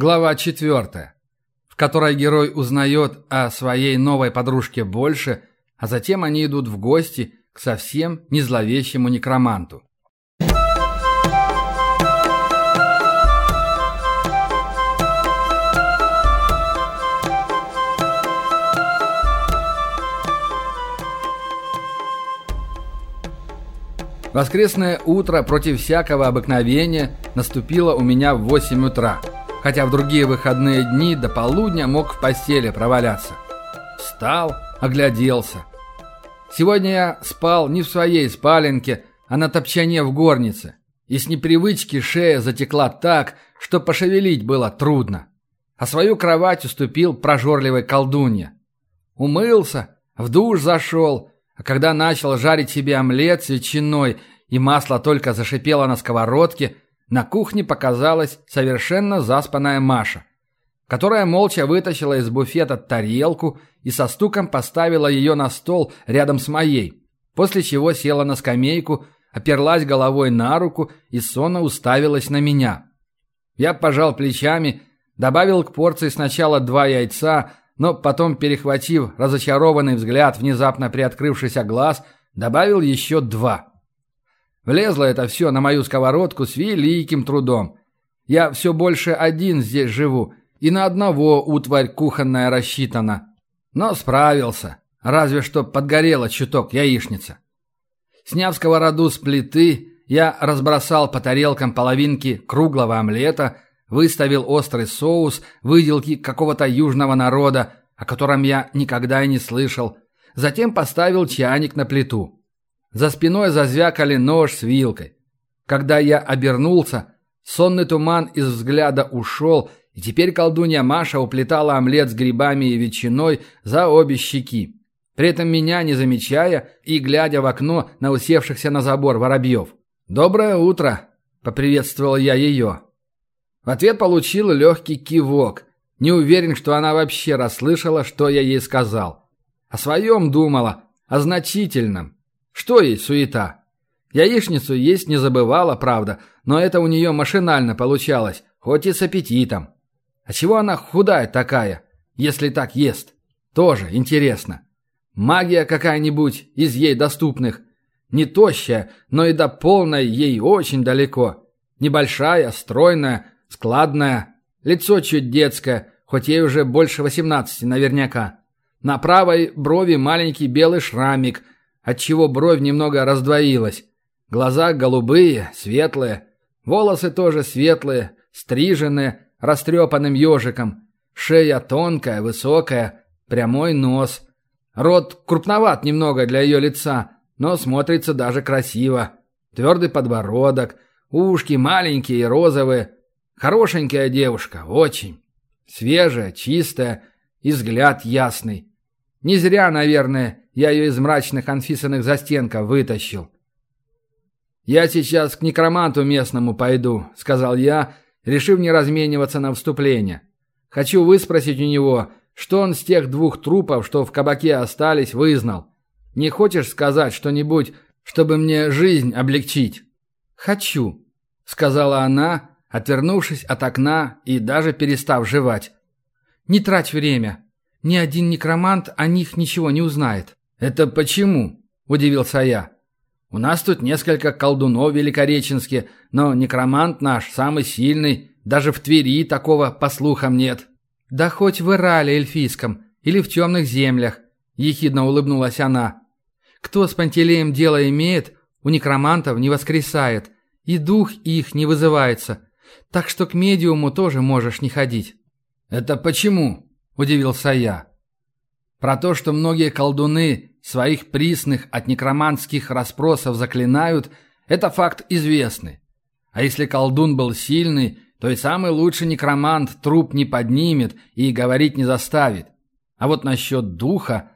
Глава четвертая, в которой герой узнает о своей новой подружке больше, а затем они идут в гости к совсем не зловещему некроманту. Воскресное утро против всякого обыкновения наступило у меня в 8 утра, хотя в другие выходные дни до полудня мог в постели проваляться. Встал, огляделся. Сегодня я спал не в своей спаленке, а на топчане в горнице, и с непривычки шея затекла так, что пошевелить было трудно. А свою кровать уступил прожорливой колдунье. Умылся, в душ зашел, а когда начал жарить себе омлет с ветчиной и масло только зашипело на сковородке, на кухне показалась совершенно заспанная Маша, которая молча вытащила из буфета тарелку и со стуком поставила ее на стол рядом с моей, после чего села на скамейку, оперлась головой на руку и сонно уставилась на меня. Я пожал плечами, добавил к порции сначала два яйца, но потом, перехватив разочарованный взгляд внезапно приоткрывшийся глаз, добавил еще два. Влезло это все на мою сковородку с великим трудом. Я все больше один здесь живу, и на одного утварь кухонная рассчитана. Но справился, разве что подгорела чуток яичница. Сняв сковороду с плиты, я разбросал по тарелкам половинки круглого омлета – Выставил острый соус, выделки какого-то южного народа, о котором я никогда и не слышал. Затем поставил чайник на плиту. За спиной зазвякали нож с вилкой. Когда я обернулся, сонный туман из взгляда ушел, и теперь колдунья Маша уплетала омлет с грибами и ветчиной за обе щеки. При этом меня не замечая и глядя в окно на усевшихся на забор воробьев. «Доброе утро!» — поприветствовал я ее. В ответ получил легкий кивок. Не уверен, что она вообще расслышала, что я ей сказал. О своем думала, о значительном. Что ей суета? Яичницу есть не забывала, правда, но это у нее машинально получалось, хоть и с аппетитом. А чего она худая такая, если так ест? Тоже интересно. Магия какая-нибудь из ей доступных. Не тощая, но и до полной ей очень далеко. Небольшая, стройная, Складная, лицо чуть детское, хоть ей уже больше восемнадцати наверняка. На правой брови маленький белый шрамик, отчего бровь немного раздвоилась. Глаза голубые, светлые, волосы тоже светлые, стриженные, растрепанным ежиком. Шея тонкая, высокая, прямой нос. Рот крупноват немного для ее лица, но смотрится даже красиво. Твердый подбородок, ушки маленькие и розовые, Хорошенькая девушка, очень. Свежая, чистая и взгляд ясный. Не зря, наверное, я ее из мрачных анфисанных застенков вытащил. «Я сейчас к некроманту местному пойду», — сказал я, решив не размениваться на вступление. «Хочу выспросить у него, что он с тех двух трупов, что в кабаке остались, вызнал. Не хочешь сказать что-нибудь, чтобы мне жизнь облегчить?» «Хочу», — сказала она, отвернувшись от окна и даже перестав жевать. «Не трать время. Ни один некромант о них ничего не узнает». «Это почему?» – удивился я. «У нас тут несколько колдунов великореченских, но некромант наш самый сильный, даже в Твери такого, по слухам, нет». «Да хоть в Ирале эльфийском или в темных землях», – ехидно улыбнулась она. «Кто с Пантелеем дело имеет, у некромантов не воскресает, и дух их не вызывается. Так что к медиуму тоже можешь не ходить». «Это почему?» – удивился я. Про то, что многие колдуны своих присных от некроманских расспросов заклинают, это факт известный. А если колдун был сильный, то и самый лучший некромант труп не поднимет и говорить не заставит. А вот насчет духа...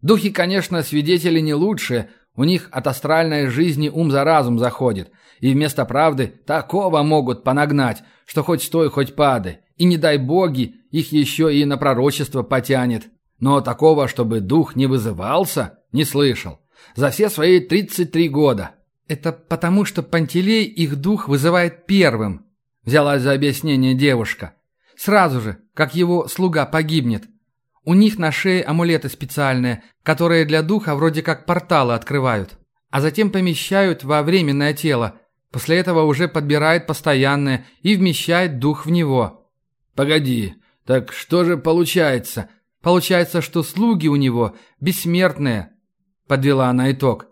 Духи, конечно, свидетели не лучшие, у них от астральной жизни ум за разум заходит, и вместо правды такого могут понагнать, что хоть стой, хоть падай. И не дай боги, их еще и на пророчество потянет. Но такого, чтобы дух не вызывался, не слышал. За все свои 33 года. Это потому, что Пантелей их дух вызывает первым, взялась за объяснение девушка. Сразу же, как его слуга погибнет. У них на шее амулеты специальные, которые для духа вроде как порталы открывают. А затем помещают во временное тело. После этого уже подбирает постоянное и вмещает дух в него. Погоди, так что же получается? Получается, что слуги у него бессмертные, подвела она итог.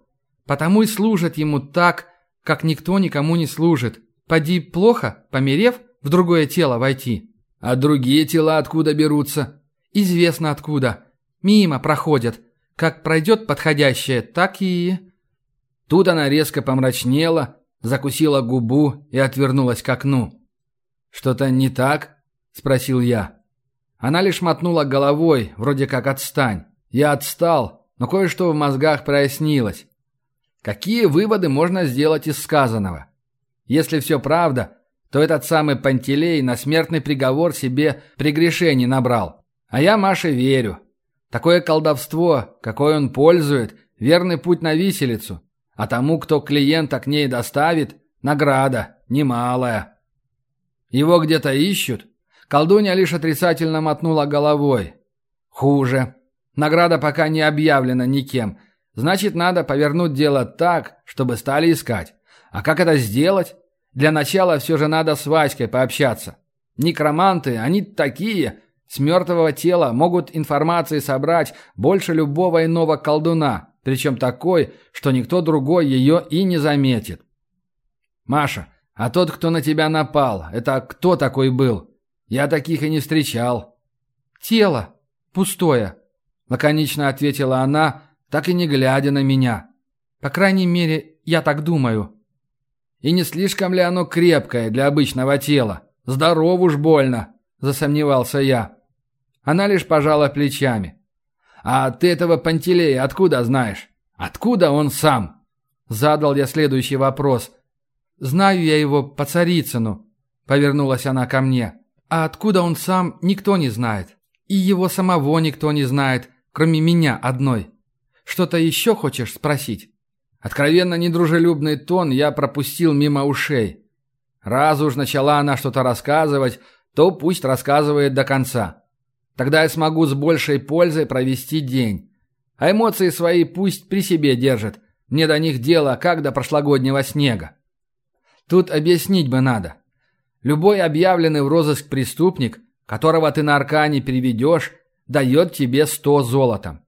Потому и служат ему так, как никто никому не служит. Поди плохо, померев, в другое тело войти. А другие тела откуда берутся? Известно откуда. Мимо проходят. Как пройдет подходящее, так и... Тут она резко помрачнела, закусила губу и отвернулась к окну. «Что-то не так?» – спросил я. Она лишь мотнула головой, вроде как «отстань». Я отстал, но кое-что в мозгах прояснилось. Какие выводы можно сделать из сказанного? Если все правда, то этот самый Пантелей на смертный приговор себе прегрешений набрал. А я Маше верю. Такое колдовство, какое он пользует, верный путь на виселицу. А тому, кто клиента к ней доставит, награда немалая. Его где-то ищут? Колдунья лишь отрицательно мотнула головой. Хуже. Награда пока не объявлена никем. Значит, надо повернуть дело так, чтобы стали искать. А как это сделать? Для начала все же надо с Васькой пообщаться. Некроманты, они такие, с мертвого тела могут информации собрать больше любого иного колдуна, причем такой, что никто другой ее и не заметит. «Маша, а тот, кто на тебя напал, это кто такой был? Я таких и не встречал». «Тело. Пустое», — лаконично ответила она, так и не глядя на меня. «По крайней мере, я так думаю». И не слишком ли оно крепкое для обычного тела? Здоров уж больно, засомневался я. Она лишь пожала плечами. А ты этого Пантелея откуда знаешь? Откуда он сам? Задал я следующий вопрос. Знаю я его по Царицыну, повернулась она ко мне. А откуда он сам, никто не знает. И его самого никто не знает, кроме меня одной. Что-то еще хочешь спросить? Откровенно недружелюбный тон я пропустил мимо ушей. Раз уж начала она что-то рассказывать, то пусть рассказывает до конца. Тогда я смогу с большей пользой провести день. А эмоции свои пусть при себе держит. Мне до них дело, как до прошлогоднего снега. Тут объяснить бы надо. Любой объявленный в розыск преступник, которого ты на Аркане переведешь, дает тебе сто золотом.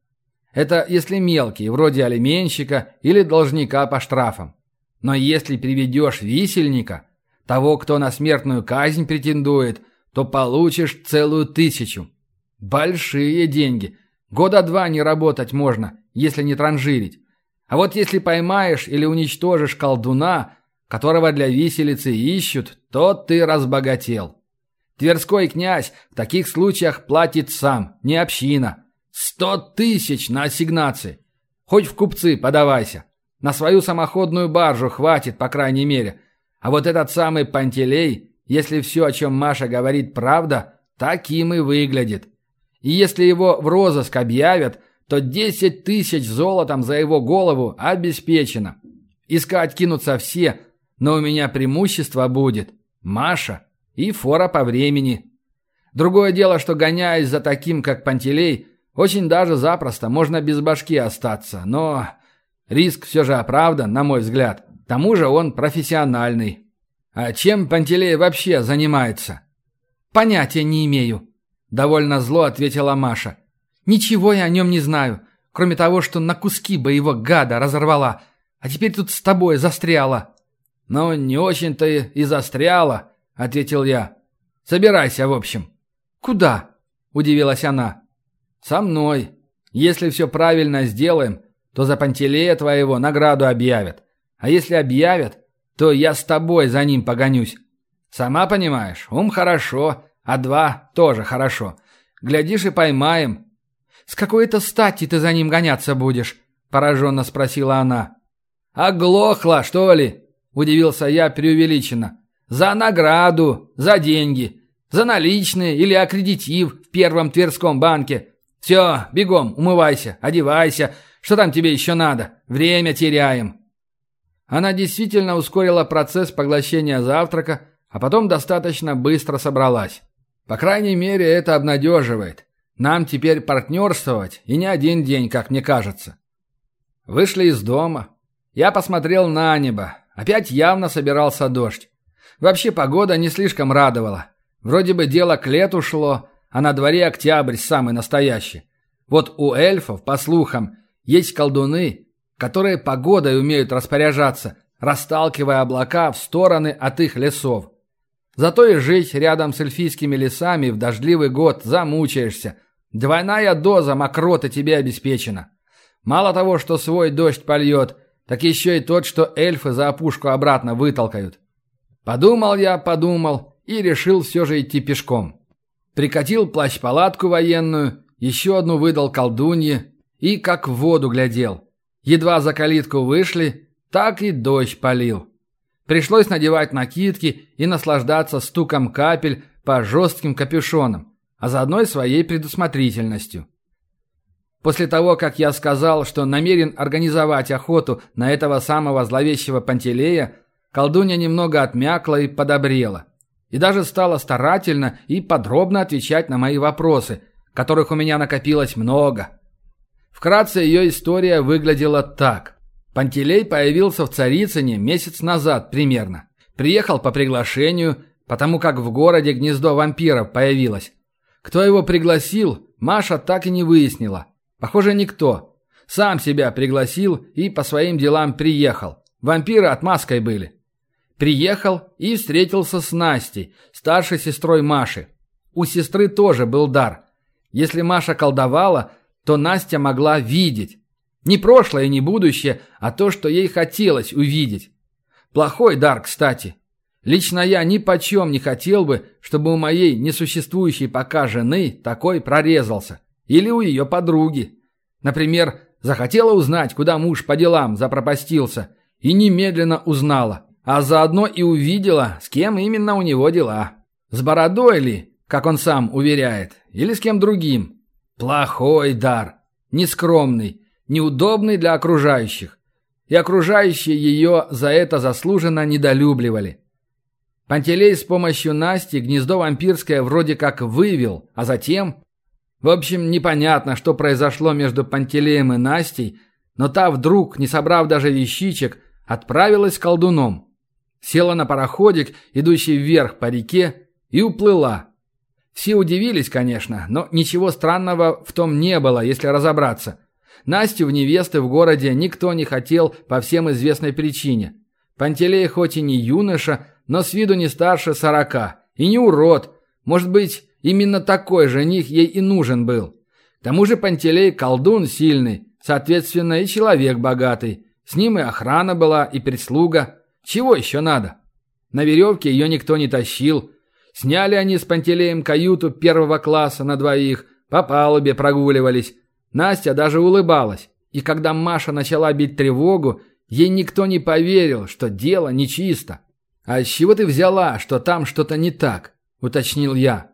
Это если мелкие, вроде алименщика или должника по штрафам. Но если приведешь висельника, того, кто на смертную казнь претендует, то получишь целую тысячу. Большие деньги. Года два не работать можно, если не транжирить. А вот если поймаешь или уничтожишь колдуна, которого для виселицы ищут, то ты разбогател. Тверской князь в таких случаях платит сам, не община. Сто тысяч на ассигнации. Хоть в купцы подавайся. На свою самоходную баржу хватит, по крайней мере. А вот этот самый Пантелей, если все, о чем Маша говорит, правда, таким и выглядит. И если его в розыск объявят, то десять тысяч золотом за его голову обеспечено. Искать кинутся все, но у меня преимущество будет. Маша и фора по времени. Другое дело, что гоняясь за таким, как Пантелей, очень даже запросто можно без башки остаться, но риск все же оправдан, на мой взгляд. К тому же он профессиональный. А чем Пантелей вообще занимается? Понятия не имею, довольно зло ответила Маша. Ничего я о нем не знаю, кроме того, что на куски бы его гада разорвала, а теперь тут с тобой застряла. Ну, не очень-то и застряла, ответил я. Собирайся, в общем. Куда? удивилась она. «Со мной. Если все правильно сделаем, то за Пантелея твоего награду объявят. А если объявят, то я с тобой за ним погонюсь. Сама понимаешь, ум хорошо, а два тоже хорошо. Глядишь и поймаем». «С какой-то стати ты за ним гоняться будешь?» – пораженно спросила она. «Оглохла, что ли?» – удивился я преувеличенно. «За награду, за деньги, за наличные или аккредитив в первом Тверском банке. «Все, бегом, умывайся, одевайся. Что там тебе еще надо? Время теряем». Она действительно ускорила процесс поглощения завтрака, а потом достаточно быстро собралась. По крайней мере, это обнадеживает. Нам теперь партнерствовать, и не один день, как мне кажется. Вышли из дома. Я посмотрел на небо. Опять явно собирался дождь. Вообще погода не слишком радовала. Вроде бы дело к лету шло, а на дворе октябрь самый настоящий. Вот у эльфов, по слухам, есть колдуны, которые погодой умеют распоряжаться, расталкивая облака в стороны от их лесов. Зато и жить рядом с эльфийскими лесами в дождливый год замучаешься. Двойная доза мокроты тебе обеспечена. Мало того, что свой дождь польет, так еще и тот, что эльфы за опушку обратно вытолкают. Подумал я, подумал и решил все же идти пешком. Прикатил плащ-палатку военную, еще одну выдал колдунье и как в воду глядел. Едва за калитку вышли, так и дождь полил. Пришлось надевать накидки и наслаждаться стуком капель по жестким капюшонам, а заодно и своей предусмотрительностью. После того, как я сказал, что намерен организовать охоту на этого самого зловещего Пантелея, колдунья немного отмякла и подобрела. И даже стала старательно и подробно отвечать на мои вопросы, которых у меня накопилось много. Вкратце ее история выглядела так. Пантелей появился в Царицыне месяц назад примерно. Приехал по приглашению, потому как в городе гнездо вампиров появилось. Кто его пригласил, Маша так и не выяснила. Похоже, никто. Сам себя пригласил и по своим делам приехал. Вампиры отмазкой были. Приехал и встретился с Настей, старшей сестрой Маши. У сестры тоже был дар. Если Маша колдовала, то Настя могла видеть. Не прошлое не будущее, а то, что ей хотелось увидеть. Плохой дар, кстати. Лично я ни почем не хотел бы, чтобы у моей несуществующей пока жены такой прорезался. Или у ее подруги. Например, захотела узнать, куда муж по делам запропастился, и немедленно узнала. А заодно и увидела, с кем именно у него дела. С бородой ли, как он сам уверяет, или с кем другим. Плохой дар. Нескромный неудобной для окружающих, и окружающие ее за это заслуженно недолюбливали. Пантелей с помощью Насти гнездо вампирское вроде как вывел, а затем... В общем, непонятно, что произошло между Пантелеем и Настей, но та вдруг, не собрав даже вещичек, отправилась к колдуном. Села на пароходик, идущий вверх по реке, и уплыла. Все удивились, конечно, но ничего странного в том не было, если разобраться. Настю в невесты в городе никто не хотел по всем известной причине. Пантелей хоть и не юноша, но с виду не старше сорока. И не урод. Может быть, именно такой жених ей и нужен был. К тому же Пантелей колдун сильный, соответственно, и человек богатый. С ним и охрана была, и прислуга. Чего еще надо? На веревке ее никто не тащил. Сняли они с Пантелеем каюту первого класса на двоих, по палубе прогуливались. Настя даже улыбалась, и когда Маша начала бить тревогу, ей никто не поверил, что дело нечисто. «А с чего ты взяла, что там что-то не так?» – уточнил я.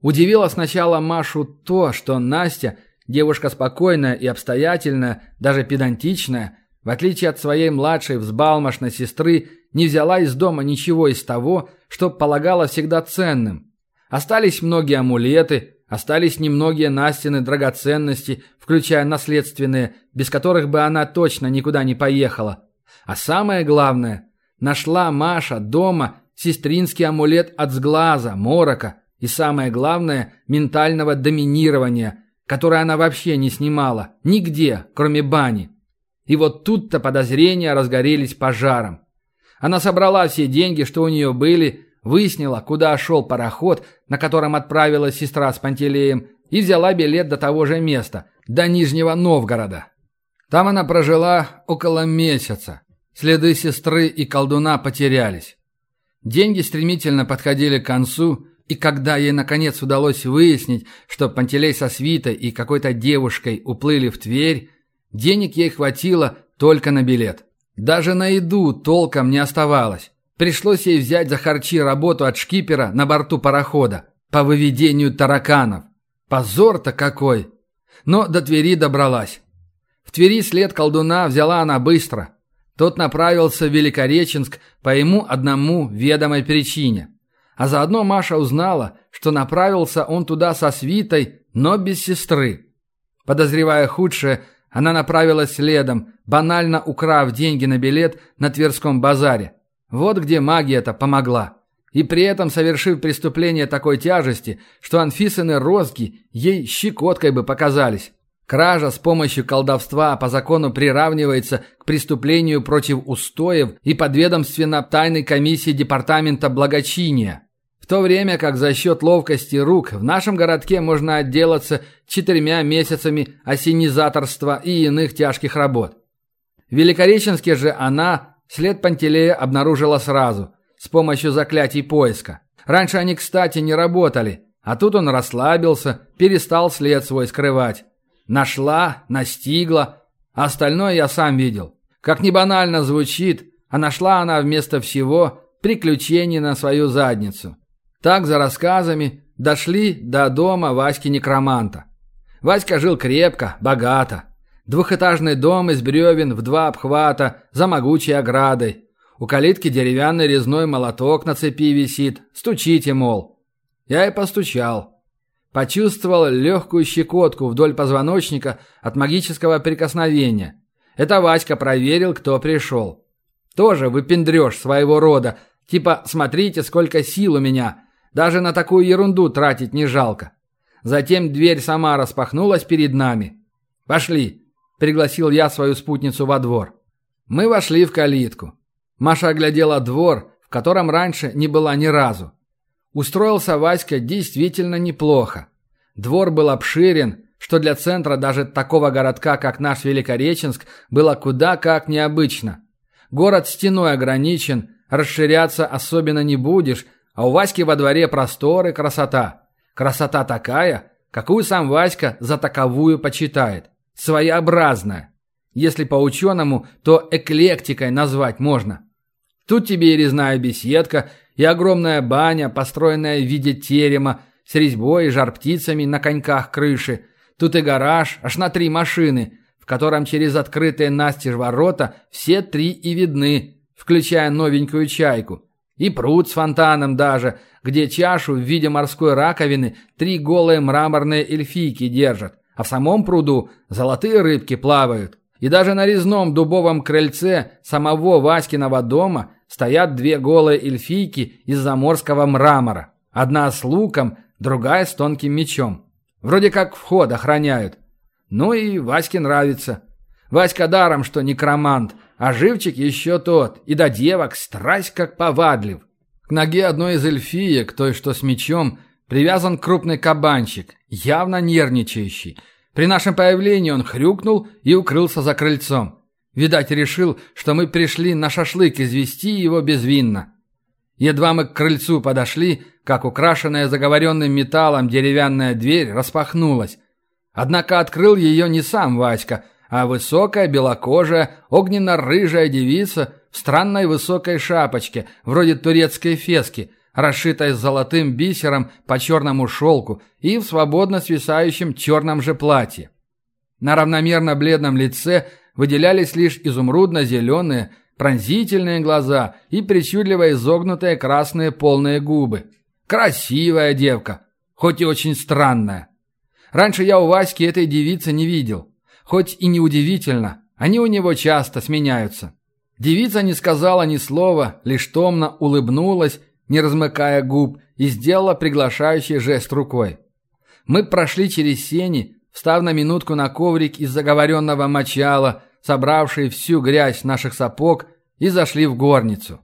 Удивило сначала Машу то, что Настя, девушка спокойная и обстоятельная, даже педантичная, в отличие от своей младшей взбалмошной сестры, не взяла из дома ничего из того, что полагала всегда ценным. Остались многие амулеты, Остались немногие Настины драгоценности, включая наследственные, без которых бы она точно никуда не поехала. А самое главное, нашла Маша дома сестринский амулет от сглаза, морока и, самое главное, ментального доминирования, которое она вообще не снимала, нигде, кроме бани. И вот тут-то подозрения разгорелись пожаром. Она собрала все деньги, что у нее были, выяснила, куда шел пароход, на котором отправилась сестра с Пантелеем, и взяла билет до того же места, до Нижнего Новгорода. Там она прожила около месяца. Следы сестры и колдуна потерялись. Деньги стремительно подходили к концу, и когда ей наконец удалось выяснить, что Пантелей со свитой и какой-то девушкой уплыли в Тверь, денег ей хватило только на билет. Даже на еду толком не оставалось. Пришлось ей взять за харчи работу от шкипера на борту парохода по выведению тараканов. Позор-то какой! Но до Твери добралась. В Твери след колдуна взяла она быстро. Тот направился в Великореченск по ему одному ведомой причине. А заодно Маша узнала, что направился он туда со свитой, но без сестры. Подозревая худшее, она направилась следом, банально украв деньги на билет на Тверском базаре. Вот где магия-то помогла. И при этом совершив преступление такой тяжести, что Анфисыны розги ей щекоткой бы показались. Кража с помощью колдовства по закону приравнивается к преступлению против устоев и подведомственно тайной комиссии Департамента благочиния. То время как за счет ловкости рук в нашем городке можно отделаться четырьмя месяцами осенизаторства и иных тяжких работ. В Великореченске же она след Пантелея обнаружила сразу, с помощью заклятий поиска. Раньше они, кстати, не работали, а тут он расслабился, перестал след свой скрывать. Нашла, настигла. А остальное я сам видел. Как ни банально звучит, а нашла она вместо всего приключений на свою задницу. Так за рассказами дошли до дома Васьки-некроманта. Васька жил крепко, богато. Двухэтажный дом из бревен в два обхвата, за могучей оградой. У калитки деревянный резной молоток на цепи висит. Стучите, мол. Я и постучал. Почувствовал легкую щекотку вдоль позвоночника от магического прикосновения. Это Васька проверил, кто пришел. Тоже выпендрешь своего рода. Типа, смотрите, сколько сил у меня. Даже на такую ерунду тратить не жалко. Затем дверь сама распахнулась перед нами. «Пошли», — пригласил я свою спутницу во двор. Мы вошли в калитку. Маша оглядела двор, в котором раньше не была ни разу. Устроился Васька действительно неплохо. Двор был обширен, что для центра даже такого городка, как наш Великореченск, было куда как необычно. Город стеной ограничен, расширяться особенно не будешь, а у Васьки во дворе простор и красота. Красота такая, какую сам Васька за таковую почитает. Своеобразная. Если по-ученому, то эклектикой назвать можно. Тут тебе и резная беседка, и огромная баня, построенная в виде терема, с резьбой и жар-птицами на коньках крыши. Тут и гараж, аж на три машины, в котором через открытые настежь ворота все три и видны, включая новенькую чайку. И пруд с фонтаном даже, где чашу в виде морской раковины три голые мраморные эльфийки держат, а в самом пруду золотые рыбки плавают. И даже на резном дубовом крыльце самого Васькиного дома стоят две голые эльфийки из заморского мрамора. Одна с луком, другая с тонким мечом. Вроде как вход охраняют. Ну и Ваське нравится. Васька даром, что некромант, а живчик еще тот, и до девок страсть как повадлив. К ноге одной из эльфиек, той, что с мечом, привязан крупный кабанчик, явно нервничающий. При нашем появлении он хрюкнул и укрылся за крыльцом. Видать, решил, что мы пришли на шашлык извести его безвинно. Едва мы к крыльцу подошли, как украшенная заговоренным металлом деревянная дверь распахнулась. Однако открыл ее не сам Васька, а высокая, белокожая, огненно-рыжая девица в странной высокой шапочке, вроде турецкой фески, расшитой золотым бисером по черному шелку и в свободно свисающем черном же платье. На равномерно бледном лице выделялись лишь изумрудно-зеленые, пронзительные глаза и причудливо изогнутые красные полные губы. Красивая девка, хоть и очень странная. Раньше я у Васьки этой девицы не видел. Хоть и неудивительно, они у него часто сменяются. Девица не сказала ни слова, лишь томно улыбнулась, не размыкая губ, и сделала приглашающий жест рукой. Мы прошли через сени, встав на минутку на коврик из заговоренного мочала, собравшие всю грязь наших сапог, и зашли в горницу.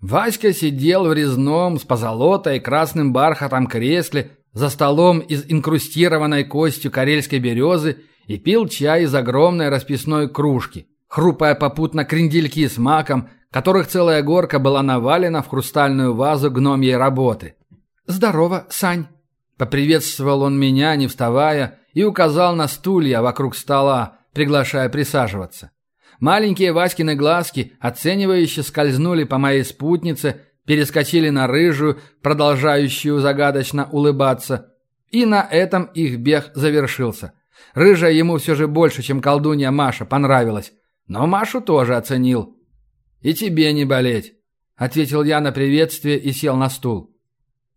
Васька сидел в резном с позолотой и красным бархатом кресле за столом из инкрустированной костью карельской березы и пил чай из огромной расписной кружки, хрупая попутно крендельки с маком, которых целая горка была навалена в хрустальную вазу гномьей работы. «Здорово, Сань!» Поприветствовал он меня, не вставая, и указал на стулья вокруг стола, приглашая присаживаться. Маленькие Васькины глазки оценивающе скользнули по моей спутнице, перескочили на рыжую, продолжающую загадочно улыбаться. И на этом их бег завершился. Рыжая ему все же больше, чем колдунья Маша, понравилась. Но Машу тоже оценил. «И тебе не болеть», — ответил я на приветствие и сел на стул.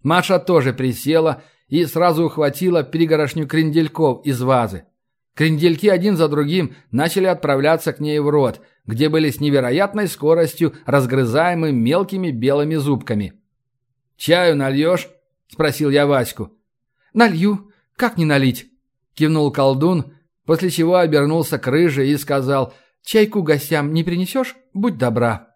Маша тоже присела и сразу ухватила перегорошню крендельков из вазы. Крендельки один за другим начали отправляться к ней в рот, где были с невероятной скоростью разгрызаемы мелкими белыми зубками. «Чаю нальешь?» – спросил я Ваську. «Налью. Как не налить?» – кивнул колдун, после чего обернулся к рыже и сказал «Чайку гостям не принесешь? Будь добра».